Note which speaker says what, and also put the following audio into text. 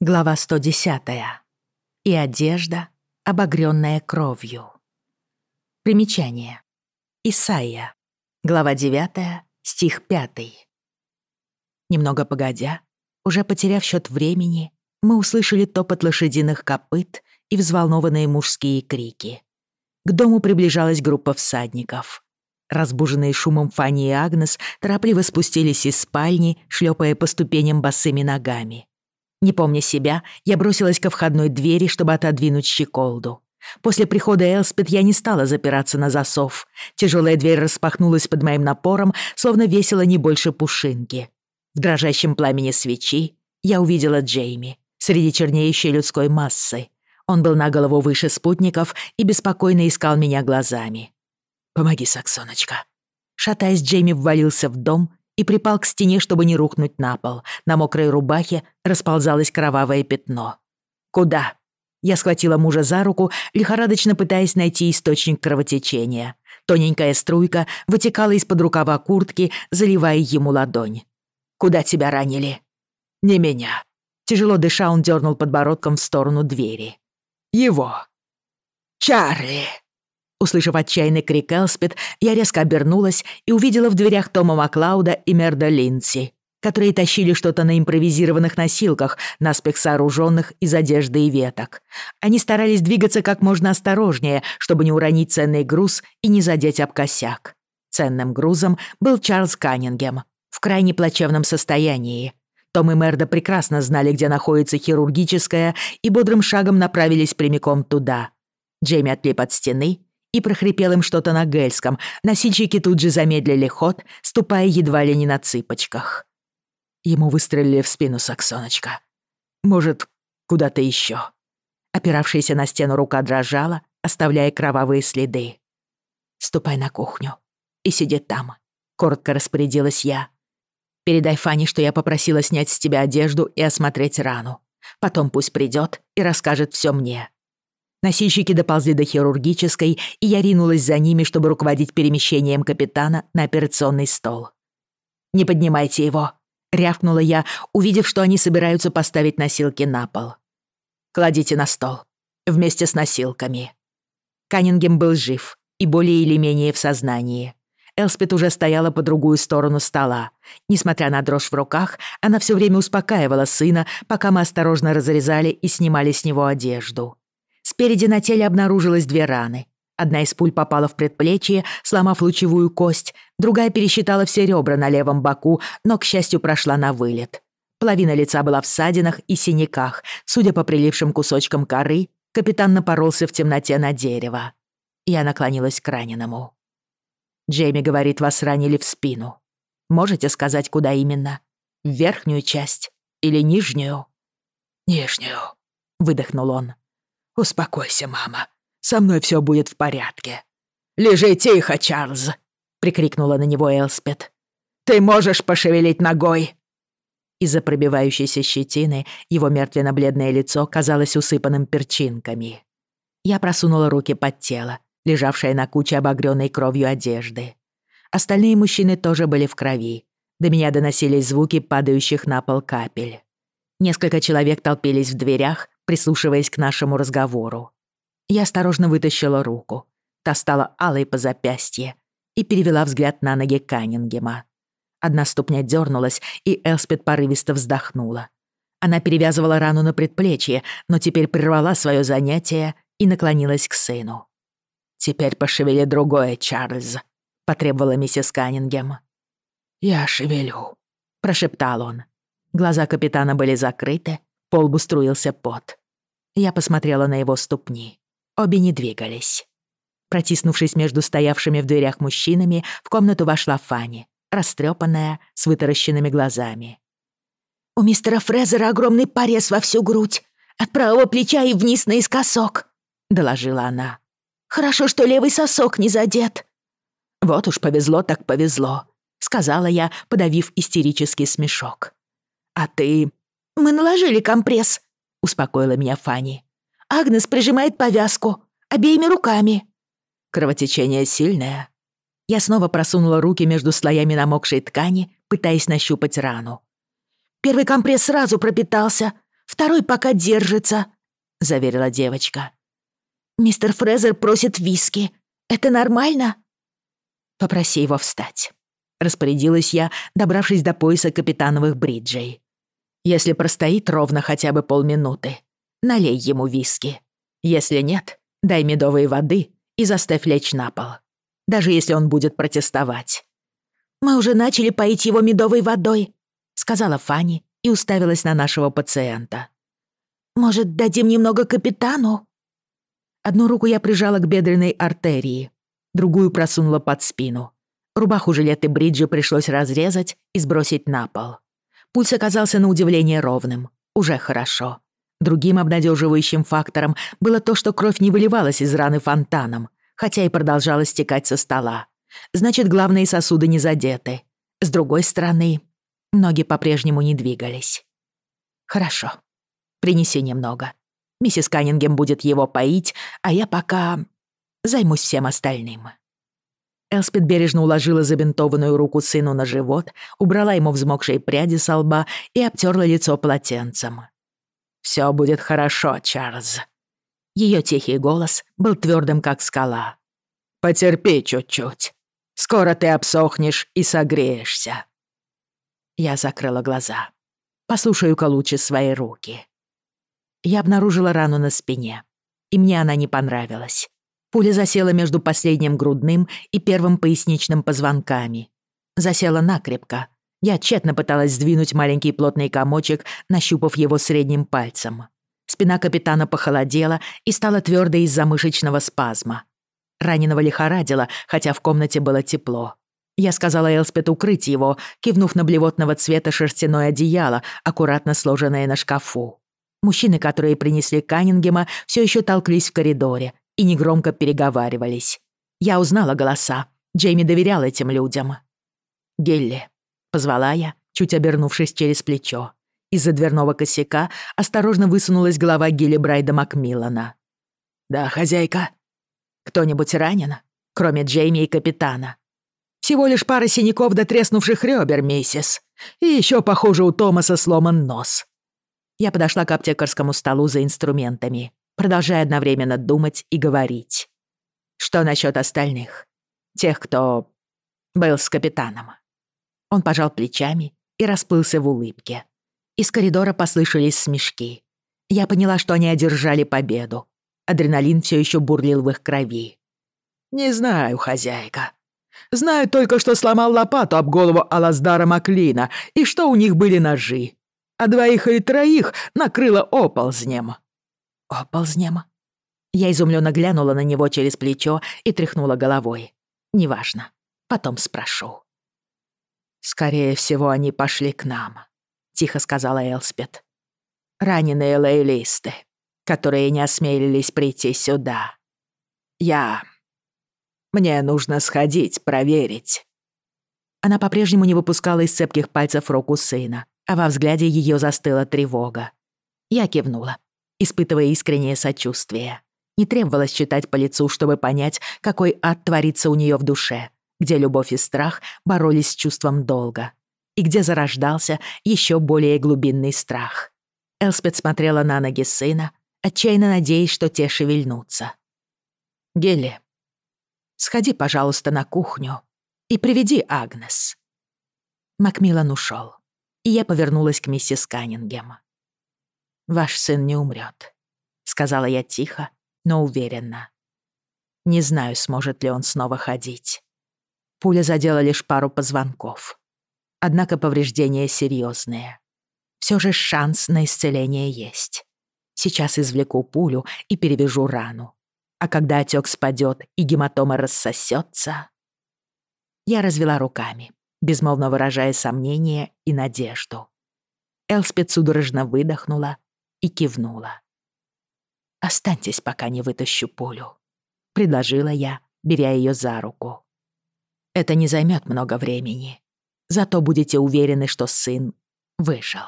Speaker 1: Глава 110. И одежда, обогрённая кровью. Примечание. Исайя. Глава 9, стих 5. Немного погодя, уже потеряв счет времени, мы услышали топот лошадиных копыт и взволнованные мужские крики. К дому приближалась группа всадников. Разбуженные шумом Фанни и Агнес торопливо спустились из спальни, шлепая по ступеням босыми ногами. Не помня себя, я бросилась ко входной двери, чтобы отодвинуть щеколду. После прихода Элспет я не стала запираться на засов. Тяжелая дверь распахнулась под моим напором, словно весила не больше пушинки. В дрожащем пламени свечи я увидела Джейми среди чернеющей людской массы. Он был на голову выше спутников и беспокойно искал меня глазами. «Помоги, Саксоночка». Шатаясь, Джейми ввалился в дом и припал к стене, чтобы не рухнуть на пол. На мокрой рубахе расползалось кровавое пятно. «Куда?» Я схватила мужа за руку, лихорадочно пытаясь найти источник кровотечения. Тоненькая струйка вытекала из-под рукава куртки, заливая ему ладонь. «Куда тебя ранили?» «Не меня». Тяжело дыша, он дернул подбородком в сторону двери. «Его». «Чарли!» услышав отчаянный крик Элспет, я резко обернулась и увидела в дверях Тома Маклауда и Мерда Линдси, которые тащили что-то на импровизированных носилках, наспех сооруженных из одежды и веток. Они старались двигаться как можно осторожнее, чтобы не уронить ценный груз и не задеть об косяк. Ценным грузом был Чарльз Каннингем в крайне плачевном состоянии. Том и Мерда прекрасно знали, где находится хирургическая, и бодрым шагом направились прямиком туда. Джейми отлип от стены и прохрипел им что-то на гельском. Носильщики тут же замедлили ход, ступая едва ли не на цыпочках. Ему выстрелили в спину Саксоночка. Может, куда-то еще. Опиравшаяся на стену рука дрожала, оставляя кровавые следы. «Ступай на кухню и сиди там», — коротко распорядилась я. «Передай Фане, что я попросила снять с тебя одежду и осмотреть рану. Потом пусть придет и расскажет все мне. Носильщики доползли до хирургической, и я ринулась за ними, чтобы руководить перемещением капитана на операционный стол. «Не поднимайте его», — рявкнула я, увидев, что они собираются поставить носилки на пол. «Кладите на стол. Вместе с носилками». Каннингем был жив и более или менее в сознании. Элспет уже стояла по другую сторону стола. Несмотря на дрожь в руках, она все время успокаивала сына, пока мы осторожно разрезали и снимали с него одежду. Спереди на теле обнаружилось две раны. Одна из пуль попала в предплечье, сломав лучевую кость, другая пересчитала все ребра на левом боку, но, к счастью, прошла на вылет. Половина лица была в ссадинах и синяках. Судя по прилившим кусочкам коры, капитан напоролся в темноте на дерево. Я наклонилась к раненому. «Джейми говорит, вас ранили в спину. Можете сказать, куда именно? В верхнюю часть или нижнюю?» «Нижнюю», — выдохнул он. «Успокойся, мама. Со мной все будет в порядке». «Лежи тихо, Чарльз!» — прикрикнула на него Элспет. «Ты можешь пошевелить ногой!» Из-за пробивающейся щетины его мертвенно-бледное лицо казалось усыпанным перчинками. Я просунула руки под тело, лежавшее на куче обогрённой кровью одежды. Остальные мужчины тоже были в крови. До меня доносились звуки падающих на пол капель. Несколько человек толпились в дверях, прислушиваясь к нашему разговору. Я осторожно вытащила руку, та стала алой по запястье и перевела взгляд на ноги Каннингема. Одна ступня дернулась, и Элспет порывисто вздохнула. Она перевязывала рану на предплечье, но теперь прервала свое занятие и наклонилась к сыну. «Теперь пошевели другое, Чарльз», — потребовала миссис Каннингем. «Я шевелю», — прошептал он. Глаза капитана были закрыты, по лбу струился пот. Я посмотрела на его ступни. Обе не двигались. Протиснувшись между стоявшими в дверях мужчинами, в комнату вошла Фанни, растрёпанная, с вытаращенными глазами.
Speaker 2: «У мистера Фрезера огромный порез во всю грудь, от правого плеча и вниз наискосок», — доложила она. «Хорошо, что левый сосок не задет».
Speaker 1: «Вот уж повезло так повезло», — сказала я, подавив истерический смешок. «А ты...»
Speaker 2: «Мы наложили компресс», успокоила меня Фанни. «Агнес прижимает повязку обеими руками».
Speaker 1: Кровотечение сильное. Я снова просунула руки между слоями намокшей ткани, пытаясь нащупать рану.
Speaker 2: Первый компресс сразу пропитался, Второй пока держится», — заверила девочка. «Мистер Фрезер просит виски. Это нормально?»
Speaker 1: «Попроси его встать», — распорядилась я, добравшись до пояса капитановых бриджей. Если простоит ровно хотя бы полминуты, налей ему виски. Если нет, дай медовой воды и заставь лечь на пол. Даже если он будет протестовать.
Speaker 2: «Мы уже начали поить его медовой водой», — сказала Фанни и уставилась на нашего пациента. «Может, дадим немного капитану?»
Speaker 1: Одну руку я прижала к бедренной артерии, другую просунула под спину. Рубаху, жилет и бриджи пришлось разрезать и сбросить на пол. Пульс оказался на удивление ровным. Уже хорошо. Другим обнадеживающим фактором было то, что кровь не выливалась из раны фонтаном, хотя и продолжала стекать со стола. Значит, главные сосуды не задеты. С другой стороны, ноги по-прежнему не двигались. Хорошо. Принеси немного. Миссис Каннингем будет его поить, а я пока займусь всем остальным. Элспет бережно уложила забинтованную руку сыну на живот, убрала ему взмокшие пряди со лба и обтерла лицо полотенцем. «Всё будет хорошо, Чарльз». Её тихий голос был твёрдым, как скала. «Потерпи чуть-чуть. Скоро ты обсохнешь и согреешься». Я закрыла глаза. Послушаю-ка лучше свои руки. Я обнаружила рану на спине, и мне она не понравилась. Пуля засела между последним грудным и первым поясничным позвонками. Засела накрепко. Я тщетно пыталась сдвинуть маленький плотный комочек, нащупав его средним пальцем. Спина капитана похолодела и стала твердой из-за мышечного спазма. Раненого лихорадило, хотя в комнате было тепло. Я сказала Элспет укрыть его, кивнув на блевотного цвета шерстяное одеяло, аккуратно сложенное на шкафу. Мужчины, которые принесли Каннингема, все еще толклись в коридоре, и негромко переговаривались. Я узнала голоса. Джейми доверял этим людям. «Гелли», — позвала я, чуть обернувшись через плечо. Из-за дверного косяка осторожно высунулась голова Гилли Брайда Макмиллана. «Да, хозяйка. Кто-нибудь ранен? Кроме Джейми и капитана?» «Всего лишь пара синяков до треснувших ребер, миссис. И еще, похоже, у Томаса сломан нос». Я подошла к аптекарскому столу за инструментами продолжая одновременно думать и говорить. «Что насчет остальных? Тех, кто был с капитаном?» Он пожал плечами и расплылся в улыбке. Из коридора послышались смешки. Я поняла, что они одержали победу. Адреналин все еще бурлил в их крови. «Не знаю, хозяйка. Знаю только, что сломал лопату об голову Алаздара Маклина и что у них были ножи. А двоих или троих накрыло оползнем». Оползнема. Я изумленно глянула на него через плечо и тряхнула головой. Неважно. Потом спрошу. «Скорее всего, они пошли к нам», — тихо сказала Элспет. «Раненые лейлисты, которые не осмелились прийти сюда. Я... Мне нужно сходить, проверить». Она по-прежнему не выпускала из цепких пальцев руку сына, а во взгляде ее застыла тревога. Я кивнула, испытывая искреннее сочувствие. Не требовалось читать по лицу, чтобы понять, какой ад творится у нее в душе, где любовь и страх боролись с чувством долга, и где зарождался еще более глубинный страх. Элспет смотрела на ноги сына, отчаянно надеясь, что те шевельнутся. «Гелли, сходи, пожалуйста, на кухню и приведи Агнес». Макмиллан ушел, и я повернулась к миссис Каннингем.«Ваш сын не умрет», — сказала я тихо, но уверенно. Не знаю, сможет ли он снова ходить. Пуля задела лишь пару позвонков. Однако повреждения серьезные. Все же шанс на исцеление есть. Сейчас извлеку пулю и перевяжу рану. А когда отек спадет и гематома рассосется, я развела руками, безмолвно выражая сомнение и надежду. Элспет судорожно выдохнула и кивнула. «Останьтесь, пока не вытащу пулю», — предложила я, беря ее за руку. «Это не займет много времени, зато будете уверены, что сын выжил».